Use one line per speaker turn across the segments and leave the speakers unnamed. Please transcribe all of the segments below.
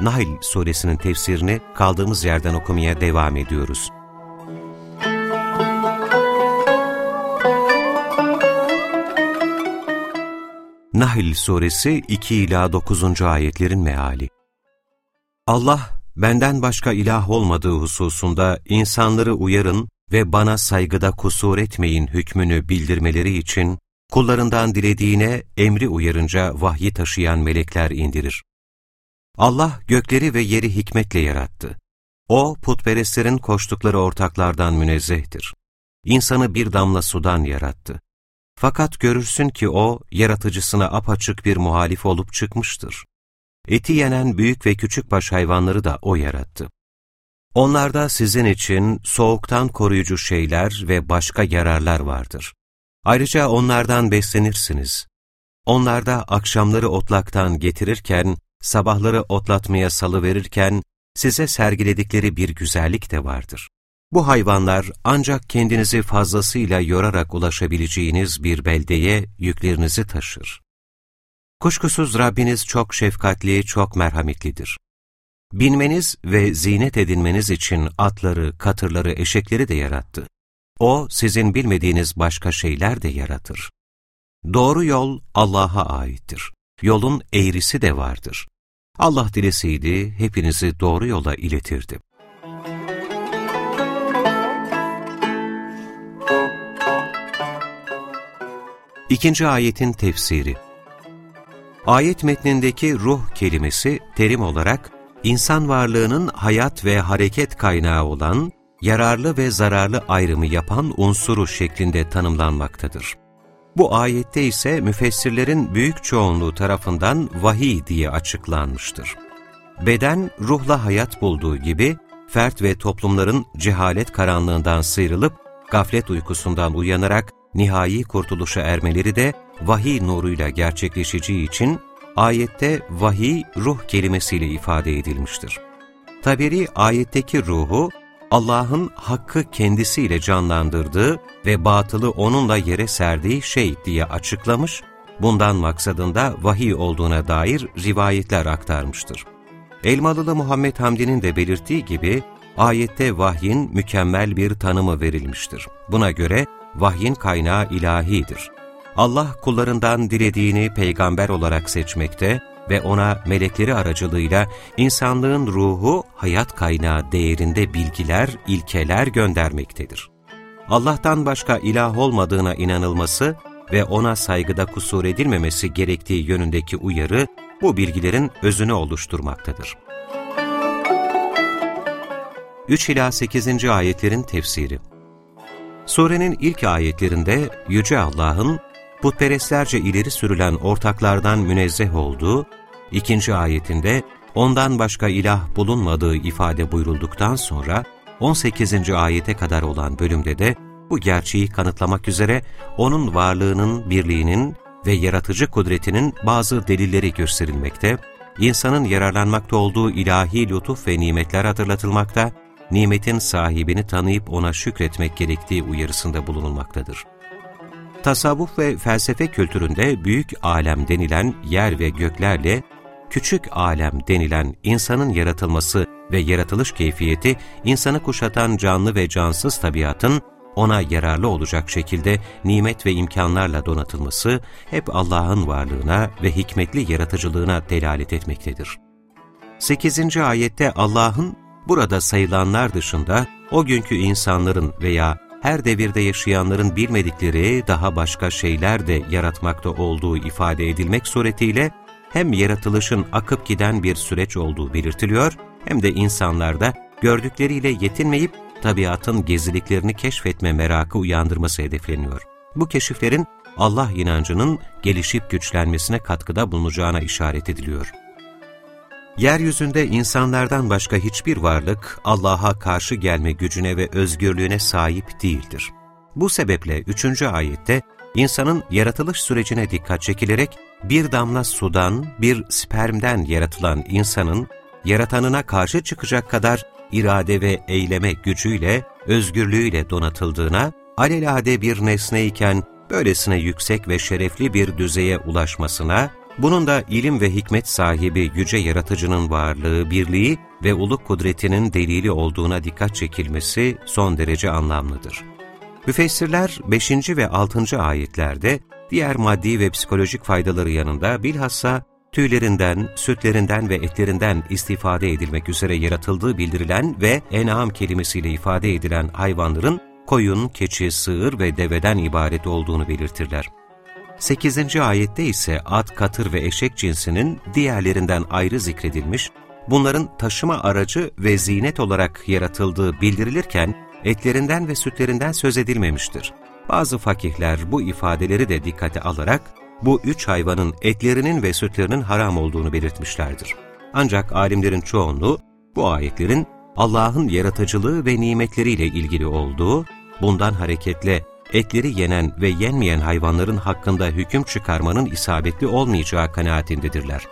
Nahl suresinin tefsirini kaldığımız yerden okumaya devam ediyoruz. Nahl suresi 2 ila 9. ayetlerin meali. Allah benden başka ilah olmadığı hususunda insanları uyarın ve bana saygıda kusur etmeyin hükmünü bildirmeleri için kullarından dilediğine emri uyarınca vahyi taşıyan melekler indirir. Allah gökleri ve yeri hikmetle yarattı. O, putperestlerin koştukları ortaklardan münezzehtir. İnsanı bir damla sudan yarattı. Fakat görürsün ki o, yaratıcısına apaçık bir muhalif olup çıkmıştır. Eti yenen büyük ve küçük baş hayvanları da o yarattı. Onlarda sizin için soğuktan koruyucu şeyler ve başka yararlar vardır. Ayrıca onlardan beslenirsiniz. Onlarda akşamları otlaktan getirirken, sabahları otlatmaya salıverirken, size sergiledikleri bir güzellik de vardır. Bu hayvanlar ancak kendinizi fazlasıyla yorarak ulaşabileceğiniz bir beldeye yüklerinizi taşır. Kuşkusuz Rabbiniz çok şefkatli, çok merhametlidir. Binmeniz ve zinet edinmeniz için atları, katırları, eşekleri de yarattı. O, sizin bilmediğiniz başka şeyler de yaratır. Doğru yol Allah'a aittir. Yolun eğrisi de vardır. Allah dileseydi hepinizi doğru yola iletirdi. İkinci ayetin tefsiri Ayet metnindeki ruh kelimesi terim olarak insan varlığının hayat ve hareket kaynağı olan yararlı ve zararlı ayrımı yapan unsuru şeklinde tanımlanmaktadır. Bu ayette ise müfessirlerin büyük çoğunluğu tarafından vahiy diye açıklanmıştır. Beden, ruhla hayat bulduğu gibi, fert ve toplumların cehalet karanlığından sıyrılıp, gaflet uykusundan uyanarak nihai kurtuluşa ermeleri de vahiy nuruyla gerçekleşeceği için, ayette vahiy ruh kelimesiyle ifade edilmiştir. Taberi ayetteki ruhu, Allah'ın hakkı kendisiyle canlandırdığı ve batılı onunla yere serdiği şey diye açıklamış, bundan maksadında vahiy olduğuna dair rivayetler aktarmıştır. Elmalılı Muhammed Hamdi'nin de belirttiği gibi, ayette vahyin mükemmel bir tanımı verilmiştir. Buna göre vahyin kaynağı ilahidir. Allah kullarından dilediğini peygamber olarak seçmekte, ve ona melekleri aracılığıyla insanlığın ruhu, hayat kaynağı değerinde bilgiler, ilkeler göndermektedir. Allah'tan başka ilah olmadığına inanılması ve ona saygıda kusur edilmemesi gerektiği yönündeki uyarı, bu bilgilerin özünü oluşturmaktadır. 3 ila 8. ayetlerin tefsiri Surenin ilk ayetlerinde Yüce Allah'ın putperestlerce ileri sürülen ortaklardan münezzeh olduğu, ikinci ayetinde ondan başka ilah bulunmadığı ifade buyurulduktan sonra 18. ayete kadar olan bölümde de bu gerçeği kanıtlamak üzere onun varlığının, birliğinin ve yaratıcı kudretinin bazı delilleri gösterilmekte, insanın yararlanmakta olduğu ilahi lütuf ve nimetler hatırlatılmakta, nimetin sahibini tanıyıp ona şükretmek gerektiği uyarısında bulunulmaktadır. Tasavvuf ve felsefe kültüründe büyük alem denilen yer ve göklerle, küçük alem denilen insanın yaratılması ve yaratılış keyfiyeti, insanı kuşatan canlı ve cansız tabiatın, ona yararlı olacak şekilde nimet ve imkanlarla donatılması, hep Allah'ın varlığına ve hikmetli yaratıcılığına delalet etmektedir. 8. ayette Allah'ın burada sayılanlar dışında o günkü insanların veya her devirde yaşayanların bilmedikleri daha başka şeyler de yaratmakta olduğu ifade edilmek suretiyle hem yaratılışın akıp giden bir süreç olduğu belirtiliyor, hem de insanlarda gördükleriyle yetinmeyip tabiatın geziliklerini keşfetme merakı uyandırması hedefleniyor. Bu keşiflerin Allah inancının gelişip güçlenmesine katkıda bulunacağına işaret ediliyor. Yeryüzünde insanlardan başka hiçbir varlık Allah'a karşı gelme gücüne ve özgürlüğüne sahip değildir. Bu sebeple 3. ayette insanın yaratılış sürecine dikkat çekilerek bir damla sudan, bir spermden yaratılan insanın yaratanına karşı çıkacak kadar irade ve eyleme gücüyle, özgürlüğüyle donatıldığına, alelade bir nesneyken böylesine yüksek ve şerefli bir düzeye ulaşmasına, bunun da ilim ve hikmet sahibi yüce yaratıcının varlığı, birliği ve uluk kudretinin delili olduğuna dikkat çekilmesi son derece anlamlıdır. Müfessirler 5. ve 6. ayetlerde diğer maddi ve psikolojik faydaları yanında bilhassa tüylerinden, sütlerinden ve etlerinden istifade edilmek üzere yaratıldığı bildirilen ve en'am kelimesiyle ifade edilen hayvanların koyun, keçi, sığır ve deveden ibaret olduğunu belirtirler. 8. ayette ise at, katır ve eşek cinsinin diğerlerinden ayrı zikredilmiş, bunların taşıma aracı ve zinet olarak yaratıldığı bildirilirken, etlerinden ve sütlerinden söz edilmemiştir. Bazı fakihler bu ifadeleri de dikkate alarak, bu üç hayvanın etlerinin ve sütlerinin haram olduğunu belirtmişlerdir. Ancak alimlerin çoğunluğu, bu ayetlerin Allah'ın yaratıcılığı ve nimetleriyle ilgili olduğu, bundan hareketle etleri yenen ve yenmeyen hayvanların hakkında hüküm çıkarmanın isabetli olmayacağı kanaatindedirler.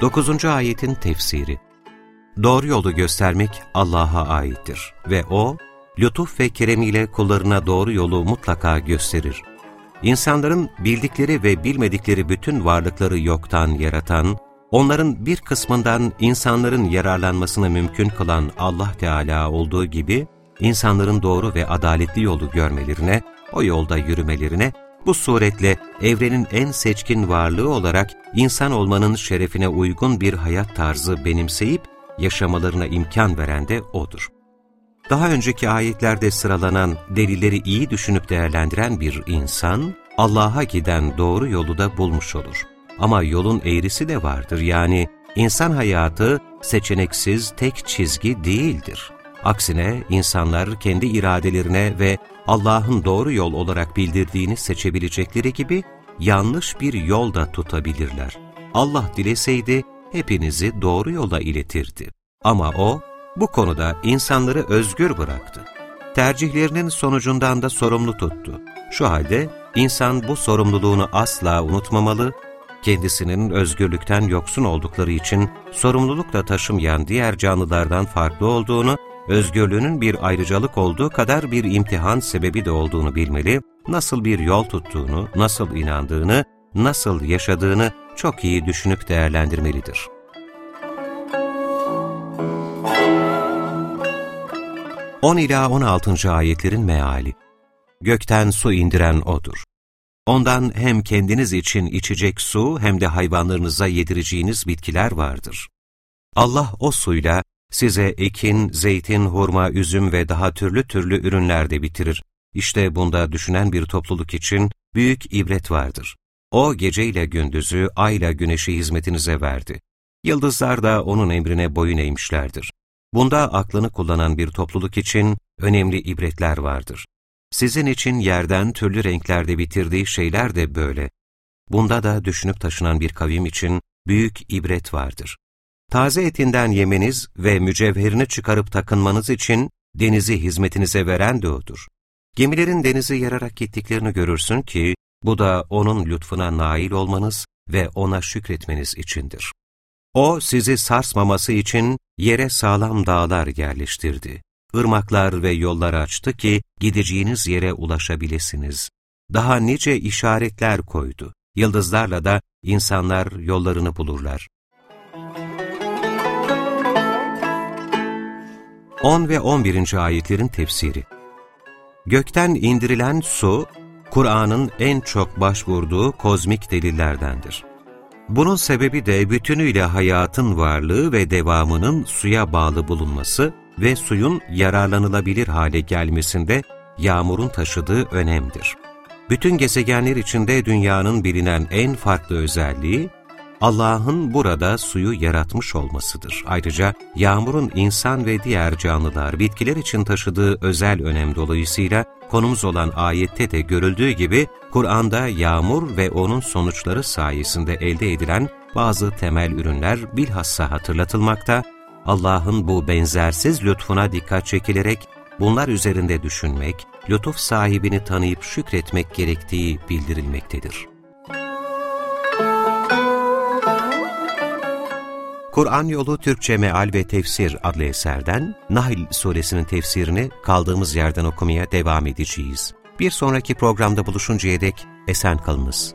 Dokuzuncu ayetin tefsiri Doğru yolu göstermek Allah'a aittir ve O, lütuf ve keremiyle kullarına doğru yolu mutlaka gösterir. İnsanların bildikleri ve bilmedikleri bütün varlıkları yoktan yaratan, onların bir kısmından insanların yararlanmasını mümkün kılan Allah Teala olduğu gibi, insanların doğru ve adaletli yolu görmelerine, o yolda yürümelerine, bu suretle evrenin en seçkin varlığı olarak insan olmanın şerefine uygun bir hayat tarzı benimseyip, yaşamalarına imkan veren de O'dur. Daha önceki ayetlerde sıralanan delilleri iyi düşünüp değerlendiren bir insan, Allah'a giden doğru yolu da bulmuş olur. Ama yolun eğrisi de vardır yani insan hayatı seçeneksiz tek çizgi değildir. Aksine insanlar kendi iradelerine ve Allah'ın doğru yol olarak bildirdiğini seçebilecekleri gibi yanlış bir yol da tutabilirler. Allah dileseydi hepinizi doğru yola iletirdi. Ama O, bu konuda insanları özgür bıraktı. Tercihlerinin sonucundan da sorumlu tuttu. Şu halde insan bu sorumluluğunu asla unutmamalı, kendisinin özgürlükten yoksun oldukları için sorumlulukla taşımayan diğer canlılardan farklı olduğunu, özgürlüğünün bir ayrıcalık olduğu kadar bir imtihan sebebi de olduğunu bilmeli, nasıl bir yol tuttuğunu, nasıl inandığını, nasıl yaşadığını çok iyi düşünüp değerlendirmelidir. On ila 16. ayetlerin meali Gökten su indiren O'dur. Ondan hem kendiniz için içecek su hem de hayvanlarınıza yedireceğiniz bitkiler vardır. Allah o suyla size ekin, zeytin, hurma, üzüm ve daha türlü türlü ürünler de bitirir. İşte bunda düşünen bir topluluk için büyük ibret vardır. O geceyle gündüzü, ayla güneşi hizmetinize verdi. Yıldızlar da onun emrine boyun eğmişlerdir. Bunda aklını kullanan bir topluluk için önemli ibretler vardır. Sizin için yerden türlü renklerde bitirdiği şeyler de böyle. Bunda da düşünüp taşınan bir kavim için büyük ibret vardır. Taze etinden yemeniz ve mücevherini çıkarıp takınmanız için denizi hizmetinize veren de odur. Gemilerin denizi yararak gittiklerini görürsün ki, bu da O'nun lütfuna nail olmanız ve O'na şükretmeniz içindir. O sizi sarsmaması için yere sağlam dağlar yerleştirdi. Irmaklar ve yollar açtı ki gideceğiniz yere ulaşabilirsiniz. Daha nice işaretler koydu. Yıldızlarla da insanlar yollarını bulurlar. 10 ve 11. ayetlerin tefsiri Gökten indirilen su, Kur'an'ın en çok başvurduğu kozmik delillerdendir. Bunun sebebi de bütünüyle hayatın varlığı ve devamının suya bağlı bulunması ve suyun yararlanılabilir hale gelmesinde yağmurun taşıdığı önemdir. Bütün gezegenler içinde dünyanın bilinen en farklı özelliği, Allah'ın burada suyu yaratmış olmasıdır. Ayrıca yağmurun insan ve diğer canlılar, bitkiler için taşıdığı özel önem dolayısıyla konumuz olan ayette de görüldüğü gibi Kur'an'da yağmur ve onun sonuçları sayesinde elde edilen bazı temel ürünler bilhassa hatırlatılmakta, Allah'ın bu benzersiz lütfuna dikkat çekilerek bunlar üzerinde düşünmek, lütuf sahibini tanıyıp şükretmek gerektiği bildirilmektedir. Kur'an Yolu Türkçe Meal ve Tefsir adlı eserden Nahl suresinin tefsirini kaldığımız yerden okumaya devam edeceğiz. Bir sonraki programda buluşuncaya dek esen kalınız.